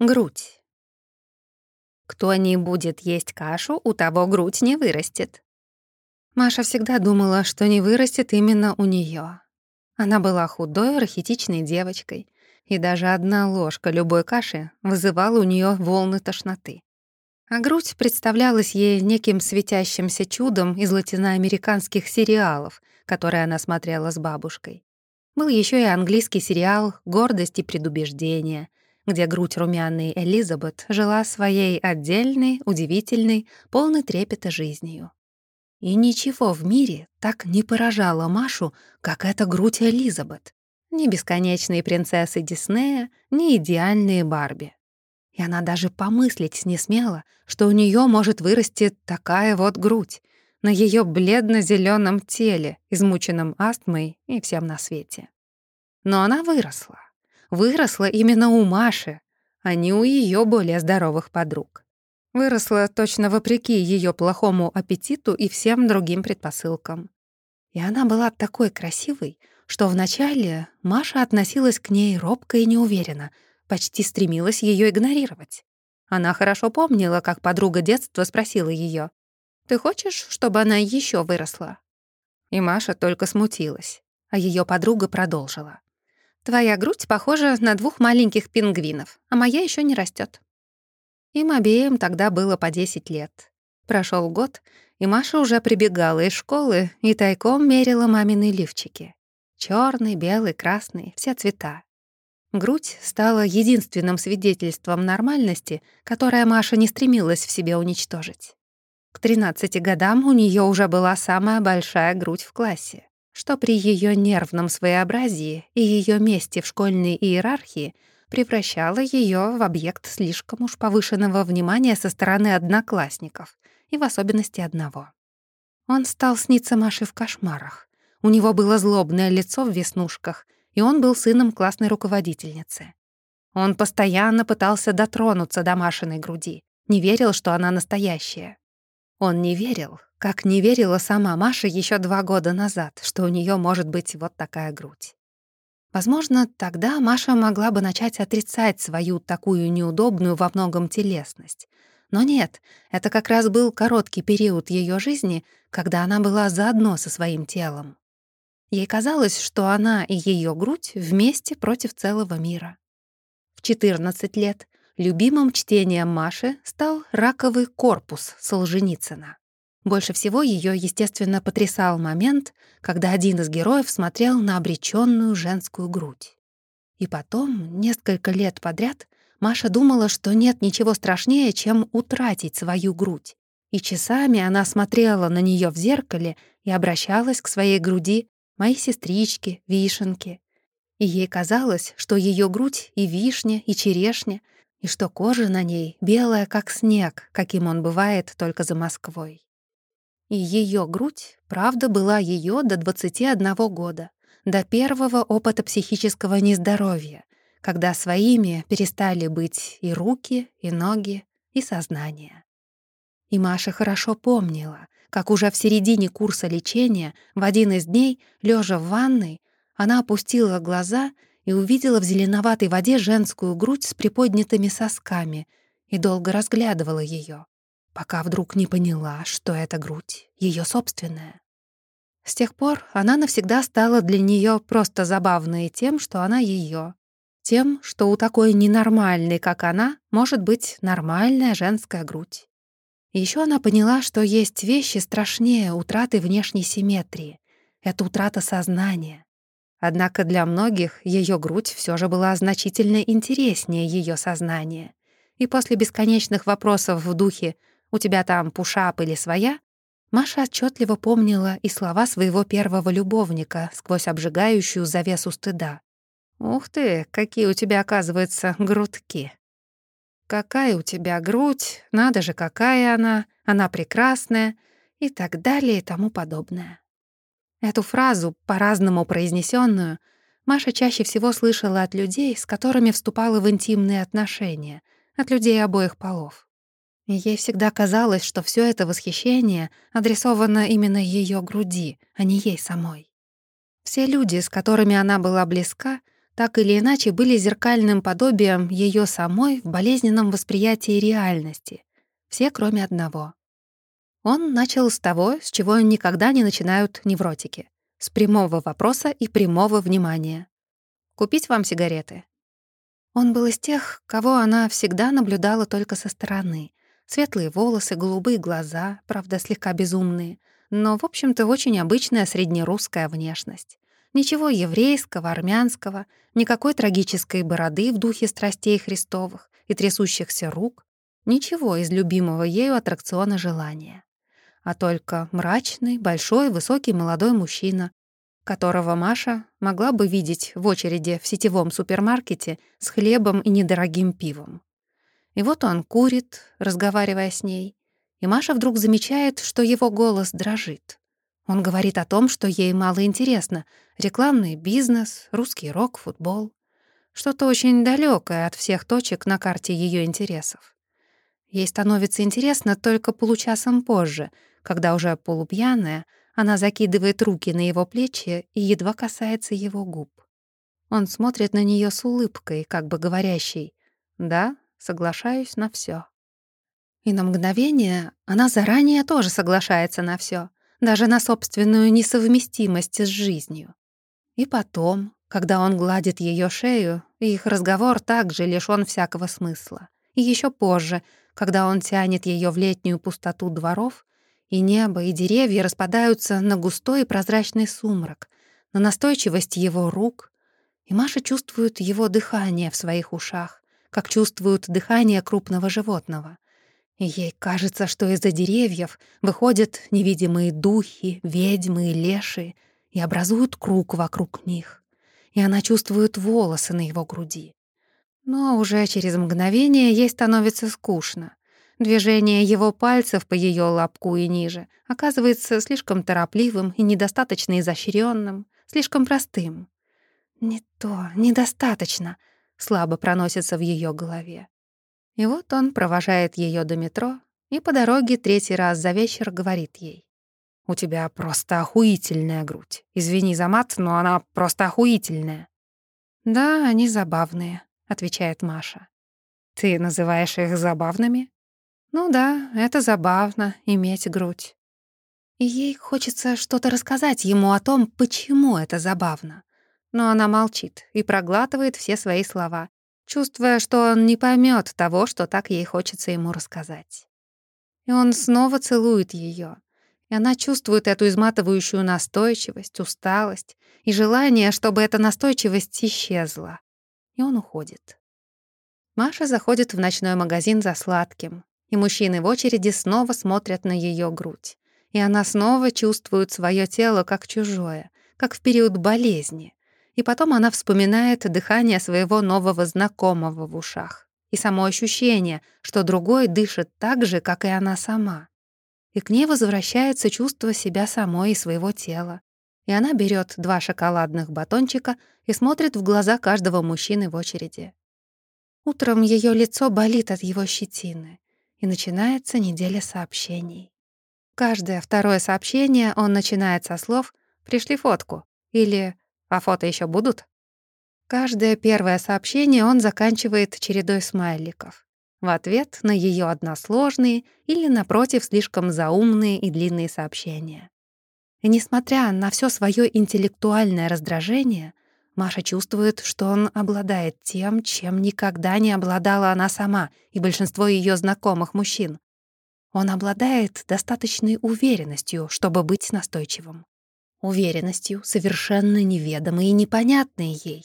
Грудь. Кто не будет есть кашу, у того грудь не вырастет. Маша всегда думала, что не вырастет именно у неё. Она была худой, рахитичной девочкой, и даже одна ложка любой каши вызывала у неё волны тошноты. А грудь представлялась ей неким светящимся чудом из латиноамериканских сериалов, которые она смотрела с бабушкой. Был ещё и английский сериал «Гордость и предубеждение», где грудь румяной Элизабет жила своей отдельной, удивительной, полной трепета жизнью. И ничего в мире так не поражало Машу, как эта грудь Элизабет. Ни бесконечные принцессы Диснея, ни идеальные Барби. И она даже помыслить не смела, что у нее может вырасти такая вот грудь на ее бледно зеленом теле, измученном астмой и всем на свете. Но она выросла выросла именно у Маши, а не у ее более здоровых подруг. Выросла точно вопреки ее плохому аппетиту и всем другим предпосылкам. И она была такой красивой, что вначале Маша относилась к ней робко и неуверенно, почти стремилась ее игнорировать. Она хорошо помнила, как подруга детства спросила ее: «Ты хочешь, чтобы она еще выросла?» И Маша только смутилась, а ее подруга продолжила. Твоя грудь похожа на двух маленьких пингвинов, а моя еще не растет. Им обеим тогда было по 10 лет. Прошел год, и Маша уже прибегала из школы и тайком мерила мамины лифчики. Черный, белый, красный, все цвета. Грудь стала единственным свидетельством нормальности, которое Маша не стремилась в себе уничтожить. К 13 годам у нее уже была самая большая грудь в классе что при ее нервном своеобразии и ее месте в школьной иерархии превращало ее в объект слишком уж повышенного внимания со стороны одноклассников, и в особенности одного. Он стал сниться Маше в кошмарах. У него было злобное лицо в веснушках, и он был сыном классной руководительницы. Он постоянно пытался дотронуться до Машиной груди, не верил, что она настоящая. Он не верил, как не верила сама Маша еще два года назад, что у нее может быть вот такая грудь. Возможно, тогда Маша могла бы начать отрицать свою такую неудобную во многом телесность. Но нет, это как раз был короткий период ее жизни, когда она была заодно со своим телом. Ей казалось, что она и ее грудь вместе против целого мира. В 14 лет любимым чтением Маши стал «Раковый корпус» Солженицына. Больше всего ее, естественно, потрясал момент, когда один из героев смотрел на обреченную женскую грудь. И потом, несколько лет подряд, Маша думала, что нет ничего страшнее, чем утратить свою грудь. И часами она смотрела на нее в зеркале и обращалась к своей груди «моей сестрички, вишенки». И ей казалось, что ее грудь и вишня, и черешня, и что кожа на ней белая, как снег, каким он бывает только за Москвой. И ее грудь, правда, была ее до 21 года, до первого опыта психического нездоровья, когда своими перестали быть и руки, и ноги, и сознание. И Маша хорошо помнила, как уже в середине курса лечения в один из дней, лежа в ванной, она опустила глаза и увидела в зеленоватой воде женскую грудь с приподнятыми сосками и долго разглядывала ее пока вдруг не поняла, что эта грудь ее собственная. С тех пор она навсегда стала для нее просто забавной тем, что она ее, тем, что у такой ненормальной, как она, может быть нормальная женская грудь. Еще она поняла, что есть вещи страшнее утраты внешней симметрии. Это утрата сознания. Однако для многих ее грудь все же была значительно интереснее ее сознания. И после бесконечных вопросов в духе у тебя там пушап или своя?» Маша отчетливо помнила и слова своего первого любовника сквозь обжигающую завесу стыда. «Ух ты, какие у тебя, оказывается, грудки!» «Какая у тебя грудь? Надо же, какая она! Она прекрасная!» и так далее и тому подобное. Эту фразу, по-разному произнесенную, Маша чаще всего слышала от людей, с которыми вступала в интимные отношения, от людей обоих полов. Ей всегда казалось, что все это восхищение адресовано именно ее груди, а не ей самой. Все люди, с которыми она была близка, так или иначе были зеркальным подобием ее самой в болезненном восприятии реальности. Все, кроме одного. Он начал с того, с чего никогда не начинают невротики. С прямого вопроса и прямого внимания. «Купить вам сигареты?» Он был из тех, кого она всегда наблюдала только со стороны. Светлые волосы, голубые глаза, правда, слегка безумные, но, в общем-то, очень обычная среднерусская внешность. Ничего еврейского, армянского, никакой трагической бороды в духе страстей Христовых и трясущихся рук, ничего из любимого ею аттракциона желания. А только мрачный, большой, высокий молодой мужчина, которого Маша могла бы видеть в очереди в сетевом супермаркете с хлебом и недорогим пивом. И вот он курит, разговаривая с ней, и Маша вдруг замечает, что его голос дрожит. Он говорит о том, что ей мало интересно. Рекламный бизнес, русский рок, футбол. Что-то очень далекое от всех точек на карте ее интересов. Ей становится интересно только получасом позже, когда уже полупьяная, она закидывает руки на его плечи и едва касается его губ. Он смотрит на нее с улыбкой, как бы говорящей «Да, соглашаюсь на все. И на мгновение она заранее тоже соглашается на все даже на собственную несовместимость с жизнью. И потом, когда он гладит ее шею, их разговор также лишён всякого смысла. И еще позже, когда он тянет ее в летнюю пустоту дворов, и небо, и деревья распадаются на густой прозрачный сумрак, на настойчивость его рук, и Маша чувствует его дыхание в своих ушах, как чувствуют дыхание крупного животного — Ей кажется, что из-за деревьев выходят невидимые духи, ведьмы и леши и образуют круг вокруг них. И она чувствует волосы на его груди. Но уже через мгновение ей становится скучно. Движение его пальцев по ее лобку и ниже оказывается слишком торопливым и недостаточно изощренным, слишком простым. «Не то, недостаточно», — слабо проносится в ее голове. И вот он провожает ее до метро и по дороге третий раз за вечер говорит ей. «У тебя просто охуительная грудь. Извини за мат, но она просто охуительная». «Да, они забавные», — отвечает Маша. «Ты называешь их забавными?» «Ну да, это забавно — иметь грудь». И ей хочется что-то рассказать ему о том, почему это забавно. Но она молчит и проглатывает все свои слова, чувствуя, что он не поймет того, что так ей хочется ему рассказать. И он снова целует ее, и она чувствует эту изматывающую настойчивость, усталость и желание, чтобы эта настойчивость исчезла. И он уходит. Маша заходит в ночной магазин за сладким, и мужчины в очереди снова смотрят на ее грудь. И она снова чувствует свое тело как чужое, как в период болезни, и потом она вспоминает дыхание своего нового знакомого в ушах и само ощущение, что другой дышит так же, как и она сама. И к ней возвращается чувство себя самой и своего тела. И она берет два шоколадных батончика и смотрит в глаза каждого мужчины в очереди. Утром ее лицо болит от его щетины, и начинается неделя сообщений. Каждое второе сообщение он начинает со слов «пришли фотку» или а фото еще будут? Каждое первое сообщение он заканчивает чередой смайликов. В ответ на ее односложные или, напротив, слишком заумные и длинные сообщения. И несмотря на все свое интеллектуальное раздражение, Маша чувствует, что он обладает тем, чем никогда не обладала она сама и большинство ее знакомых мужчин. Он обладает достаточной уверенностью, чтобы быть настойчивым уверенностью, совершенно неведомой и непонятной ей.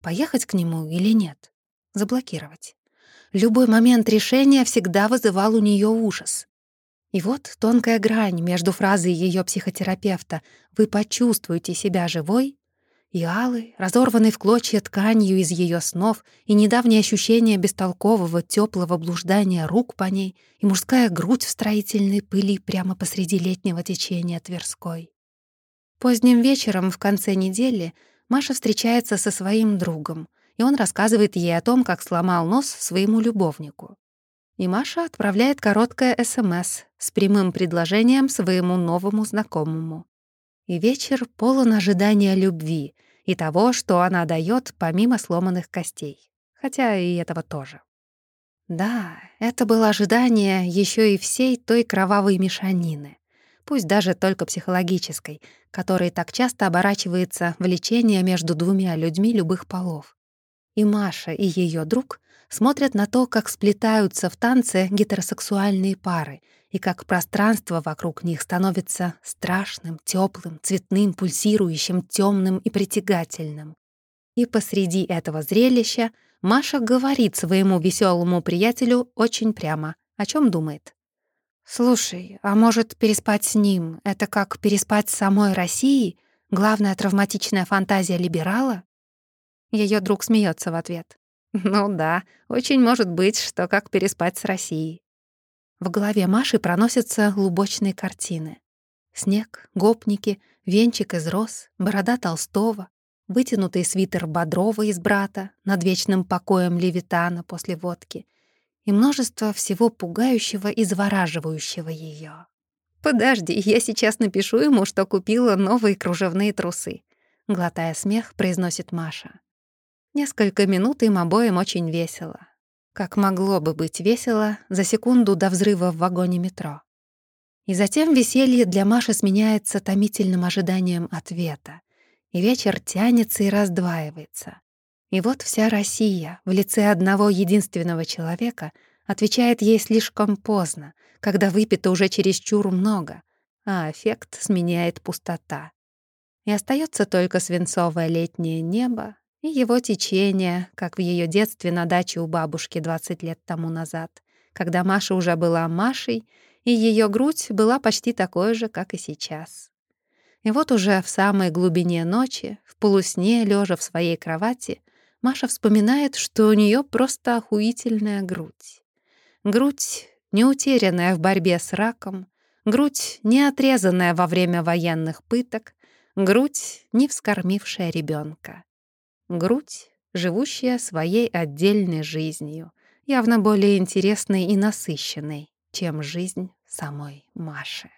Поехать к нему или нет? Заблокировать. Любой момент решения всегда вызывал у нее ужас. И вот тонкая грань между фразой ее психотерапевта «Вы почувствуете себя живой» и алой, разорванной в клочья тканью из ее снов, и недавнее ощущение бестолкового, теплого блуждания рук по ней, и мужская грудь в строительной пыли прямо посреди летнего течения Тверской. Поздним вечером в конце недели Маша встречается со своим другом, и он рассказывает ей о том, как сломал нос своему любовнику. И Маша отправляет короткое СМС с прямым предложением своему новому знакомому. И вечер полон ожидания любви, и того, что она дает помимо сломанных костей. Хотя и этого тоже. Да, это было ожидание еще и всей той кровавой мешанины, пусть даже только психологической, которая так часто оборачивается в лечение между двумя людьми любых полов. И Маша, и ее друг смотрят на то, как сплетаются в танце гетеросексуальные пары, и как пространство вокруг них становится страшным, теплым, цветным, пульсирующим, темным и притягательным. И посреди этого зрелища Маша говорит своему веселому приятелю очень прямо, о чем думает. «Слушай, а может, переспать с ним — это как переспать с самой Россией? Главная травматичная фантазия либерала?» Ее друг смеется в ответ. «Ну да, очень может быть, что как переспать с Россией». В голове Маши проносятся лубочные картины. Снег, гопники, венчик из роз, борода Толстого, вытянутый свитер Бодрова из брата над вечным покоем Левитана после водки и множество всего пугающего и завораживающего ее. «Подожди, я сейчас напишу ему, что купила новые кружевные трусы», — глотая смех, произносит Маша. Несколько минут им обоим очень весело. Как могло бы быть весело за секунду до взрыва в вагоне метро. И затем веселье для Маши сменяется томительным ожиданием ответа, и вечер тянется и раздваивается. И вот вся Россия в лице одного единственного человека отвечает ей слишком поздно, когда выпито уже чересчур много, а эффект сменяет пустота. И остается только свинцовое летнее небо и его течение, как в ее детстве на даче у бабушки 20 лет тому назад, когда Маша уже была Машей, и ее грудь была почти такой же, как и сейчас. И вот уже в самой глубине ночи, в полусне, лежа в своей кровати, Маша вспоминает, что у нее просто охуительная грудь. Грудь, не утерянная в борьбе с раком, грудь, не отрезанная во время военных пыток, грудь, не вскормившая ребенка грудь, живущая своей отдельной жизнью, явно более интересной и насыщенной, чем жизнь самой Маши.